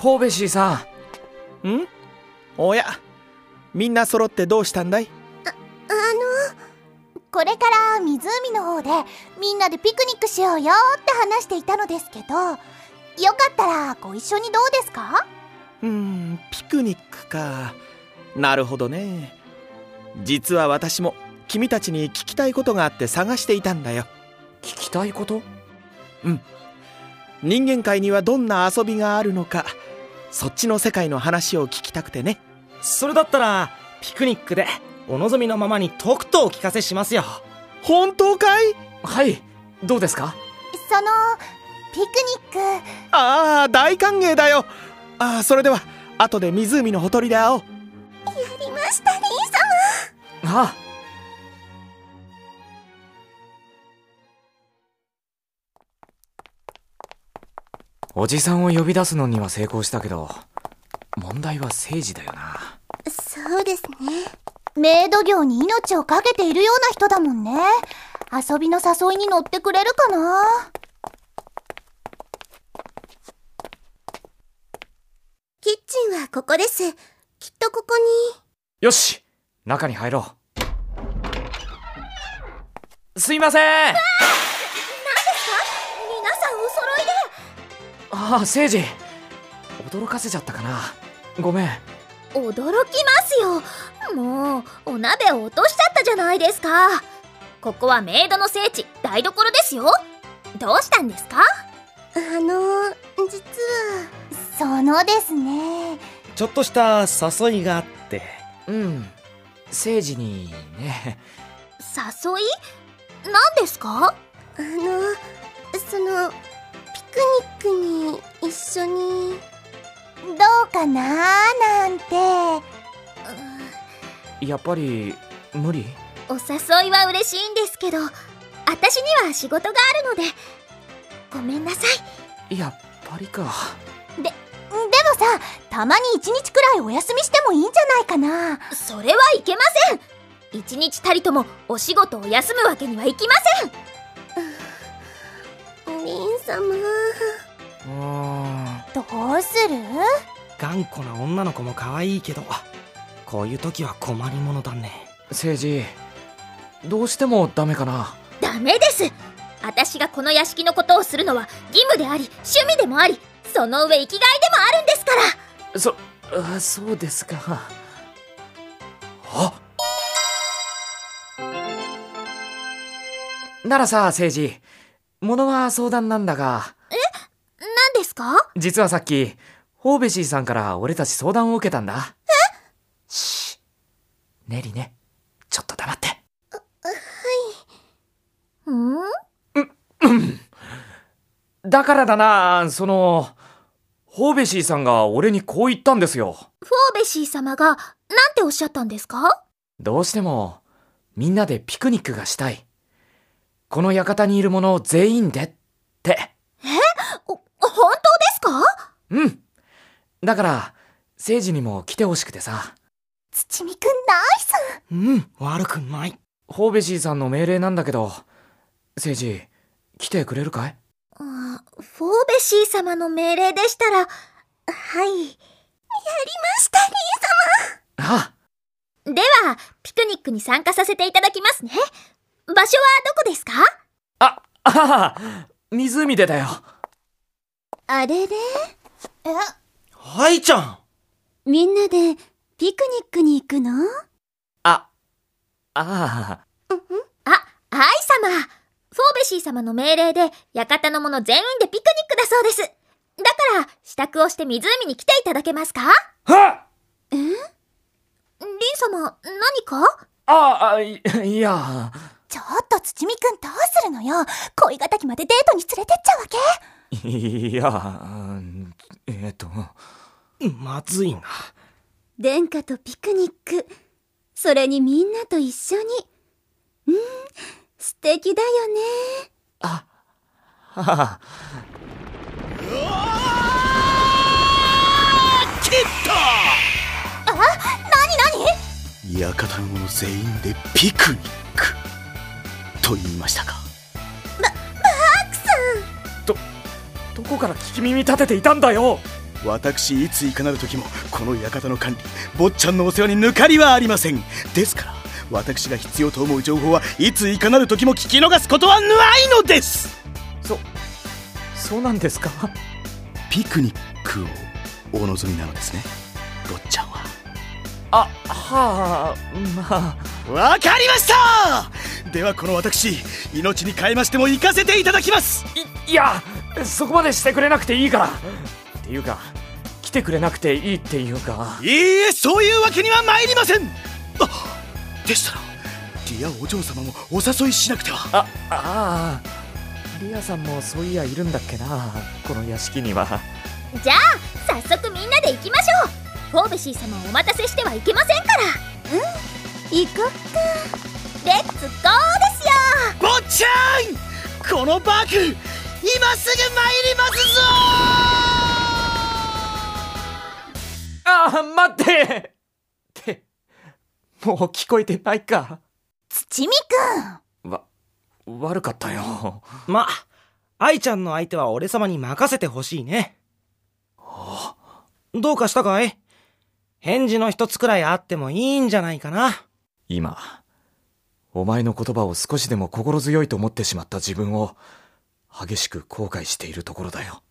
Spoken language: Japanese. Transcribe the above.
フォーベシーさん。ん？おやみんな揃ってどうしたんだい？ああのこれから湖の方でみんなでピクニックしようよって話していたのですけどよかったらご一緒にどうですか？うーんピクニックか。なるほどね。実は私も君たちに聞きたいことがあって探していたんだよ。聞きたいこと？うん。人間界にはどんな遊びがあるのかそっちの世界の話を聞きたくてね。それだったらピクニックでお望みのままにとくとお聞かせしますよ。本当かい？はい。どうですか？そのピクニック。ああ大歓迎だよ。ああそれでは後で湖のほとりで会おう。やりましたリン様ああおじさんを呼び出すのには成功したけど問題は政治だよな。そうですね。メイド業に命を懸けているような人だもんね。遊びの誘いに乗ってくれるかな。キッチンはここです。きっとここに。よし中に入ろう。すいませんああ誠治。驚かせちゃったかな。ごめん。驚きますよ。もうお鍋を落としちゃったじゃないですか。ここはメイドの聖地台所ですよ。どうしたんですか？あの実はそのですね。ちょっとした誘いがあって。うん。誠治にね。誘い？何ですか？あのそのピクニックに一緒に。どうかななんて。やっぱり無理？お誘いは嬉しいんですけど私には仕事があるので。ごめんなさい。やっぱりか。ででもさたまに一日くらいお休みしてもいいんじゃないかな。それはいけません。一日たりともお仕事を休むわけにはいきません。リン様どうする？頑固な女の子も可愛いけどこういう時は困りものだね。誠治どうしてもダメかな？ダメです。私がこの屋敷のことをするのは義務であり趣味でもありその上生きがいでもあるんですから。そあそうですか。あならさ誠治物は相談なんだがか？実はさっきホーベシーさんから俺たち相談を受けたんだ。え？しネリね。ちょっと黙って。はい。うん？うん。だからだなそのホーベシーさんが俺にこう言ったんですよ。フォーベシー様が何ておっしゃったんですか？どうしてもみんなでピクニックがしたい。この館にいる者全員でってうん。だから誠治にも来てほしくてさ。土見くんナイス。うん悪くない。ホーベシーさんの命令なんだけど誠治来てくれるかい？あフォーベシー様の命令でしたらはい。やりましたリン様。あ。ではピクニックに参加させていただきますね。場所はどこですか？あ、ああ、湖でだよ。あれれ？え？はいちゃん。みんなでピクニックに行くの？あ、ああ、アイ様。フォーベシー様の命令で館の者全員でピクニックだそうです。だから支度をして湖に来ていただけますか？はえ？リン様何か？あ、あ、いいや。ちょっと土見くんどうするのよ？恋敵までデートに連れてっちゃうわけ？いや、えっと。まずいな。殿下とピクニック。それにみんなと一緒に。うん、素敵だよね。あ、はは。切ったあ、なになに？館の者全員でピクニック。と言いましたかどどこから聞き耳立てていたんだよ。私いついかなる時もこの館の管理坊ちゃんのお世話に抜かりはありません。ですから私が必要と思う情報はいついかなる時も聞き逃すことはないのです。そそうなんですか？ピクニックをお望みなのですね。坊ちゃんは。あはあまあ。わかりました！ではこの私命に変えましても行かせていただきます。いいやそこまでしてくれなくていいから。っていうか来てくれなくていいっていうか。いいえそういうわけには参りません。あでしたらリアお嬢様もお誘いしなくては。あああリアさんもそういやいるんだっけなこの屋敷には。じゃあ早速みんなで行きましょう。フォーベシー様をお待たせしてはいけませんから。行くレッツゴーですよ。坊ちゃん！このバッグ今すぐ参りますぞあ待って！ってもう聞こえてないか？土見くん。わ悪かったよ。ま、愛ちゃんの相手は俺様に任せてほしいね。どうかしたかい？返事の一つくらいあってもいいんじゃないかな。今お前の言葉を少しでも心強いと思ってしまった自分を激しく後悔しているところだよ。